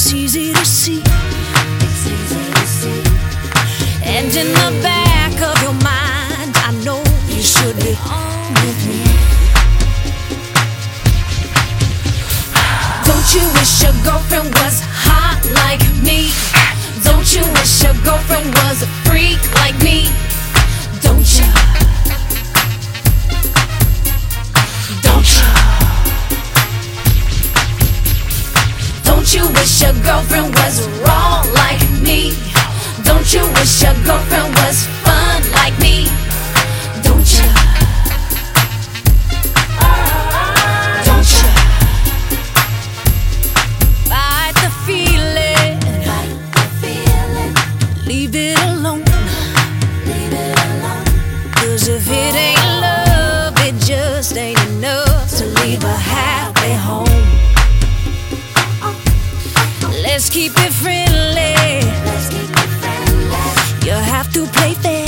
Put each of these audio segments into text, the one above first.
It's easy to see. Wish your girlfriend was raw like me? Don't you wish your girlfriend was fun like me? Don't you? Don't you? Fight the feeling. Fight the feeling. Leave it alone. Cause if it ain't Let's keep it friendly. You have to play fair.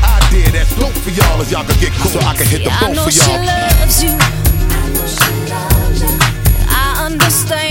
idea that's dope for y'all as y'all can get cool. So I can hit the I boat know for she y'all. loves you. I understand.